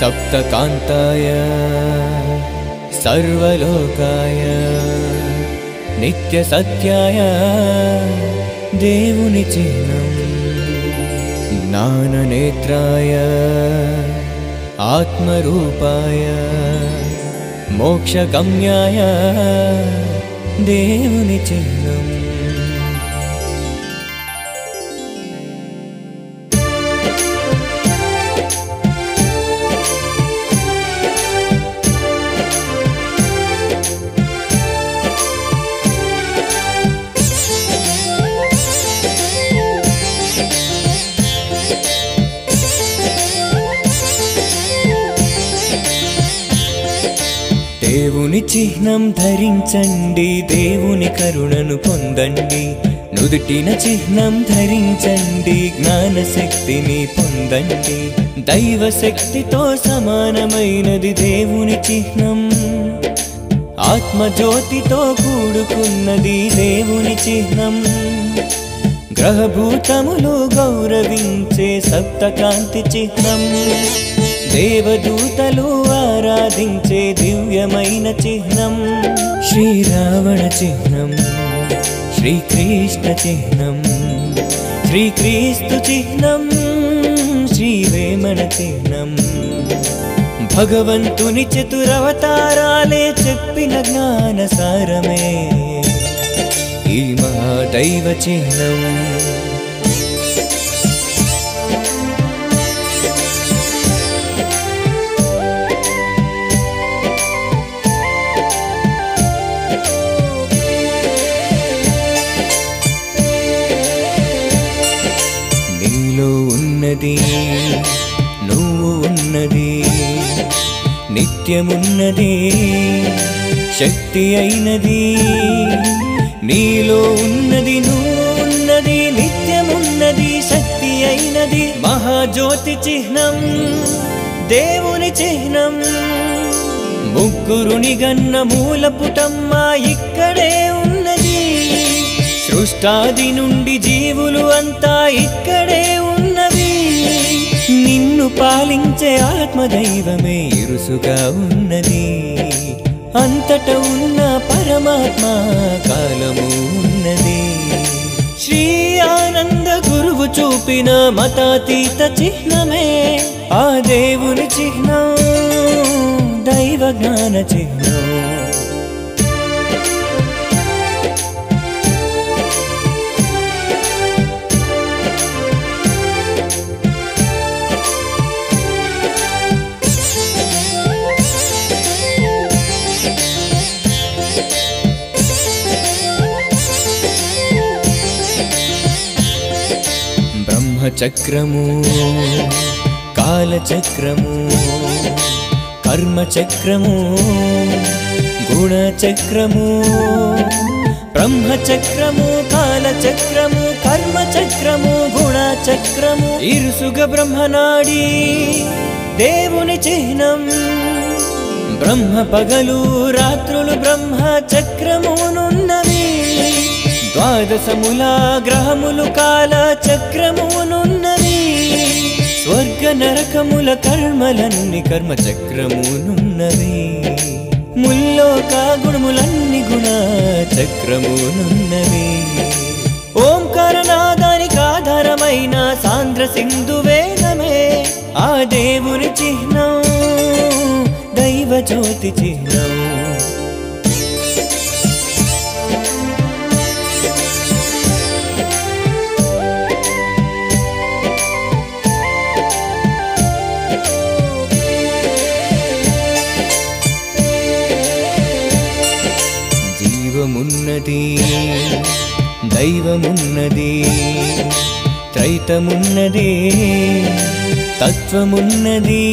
सप्तकान्ताय सर्वलोकाय नित्यसत्याय देवुनिचिह्नं ज्ञाननेत्राय आत्मरूपाय मोक्षगम्याय देवुनिचिह्नम् దేవుని చిహ్నం ధరించండి దేవుని కరుణను పొందండి. నుదుటిన చిహ్నం ధరించండి జ్ఞానశక్తిని పొందండి. దైవ శక్తితో సమానమైనది దేవుని చిహ్నం. ఆత్మజ్యోతితో కూడుకున్నది దేవుని చిహ్నం. గ్రహభూతములు గౌరవించే సప్తకాంతి చిహ్నం. దేవదూతలు ఆరాధించే దివ్యమైన చిహ్నం. శ్రీరావణ చిహ్నం శ్రీకృష్ణ చిహ్నం శ్రీక్రీస్తు చిహ్నం శ్రీవేమణ చిహ్నం. భగవంతుని చతురవతారాలే చెప్పిన జ్ఞాన సారమే ఈ మహాదైవ చిహ్నం. నిత్యమున్నది శక్తి అయినది నీలో ఉన్నది నువ్వు ఉన్నది నిత్యమున్నది శక్తి అయినది మహాజ్యోతి చిహ్నం దేవుని చిహ్నం. ముగ్గురుని గన్న మూలపుటమ్మ ఇక్కడే ఉన్నది. సృష్టాది నుండి జీవులు అంతా ఇక్కడే ఉన్నది నిన్ను పాలించే ఆత్మదైవమే ఇరుసుగా ఉన్నది. అంతట ఉన్న పరమాత్మ కాలము ఉన్నది. శ్రీ ఆనంద గురువు చూపిన మతాతీత చిహ్నమే ఆ దేవుని చిహ్నం దైవ జ్ఞాన చిహ్నం. బ్రహ్మచక్రము కాలచక్రము కర్మచక్రము గుణచక్రము బ్రహ్మచక్రము కాలచక్రము కర్మచక్రము గుణచక్రము. ఇరుసుగ బ్రహ్మనాడి దేవుని చిహ్నం బ్రహ్మ పగలు రాత్రులు బ్రహ్మ చక్రమునున్నవి ద్వాదశముల గ్రహములు కాల చక్రమునున్నది స్వర్గ నరకముల కర్మలన్ని కర్మ చక్రమునున్నది ముల్లోక గుణములన్ని గుణ చక్రమునున్నవి ఓంకారనాదానికి ఆధారమైన సాంద్ర సింధు వేదమే. ఆ దేవుని చిహ్నం దైవ జ్యోతి చిహ్నం. శివమున్నది దైవమున్నది త్రైతమున్నది తత్వమున్నది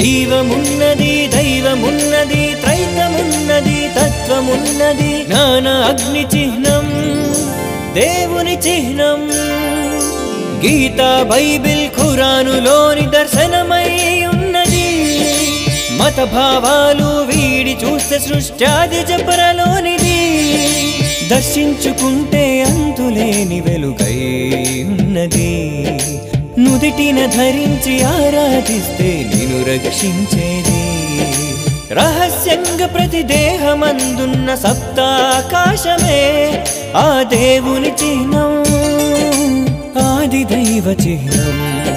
జీవమున్నది దైవమున్నది త్రైతమున్నది తత్వమున్నది జ్ఞాన అగ్ని చిహ్నం దేవుని చిహ్నం గీత బైబిల్ ఖురానులోని దర్శనమై మత భావాలు వీడి చూస్తే సృష్టాది జపరలోనిది. దర్శించుకుంటే అంతులేని వెలుగై ఉన్నది. నుదిటిన ధరించి ఆరాధిస్తే నిన్ను రక్షించేది. రహస్యంగా ప్రతి దేహమందున్న సప్తాకాశమే ఆ దేవుని చిహ్నం ఆది దైవ చిహ్నం.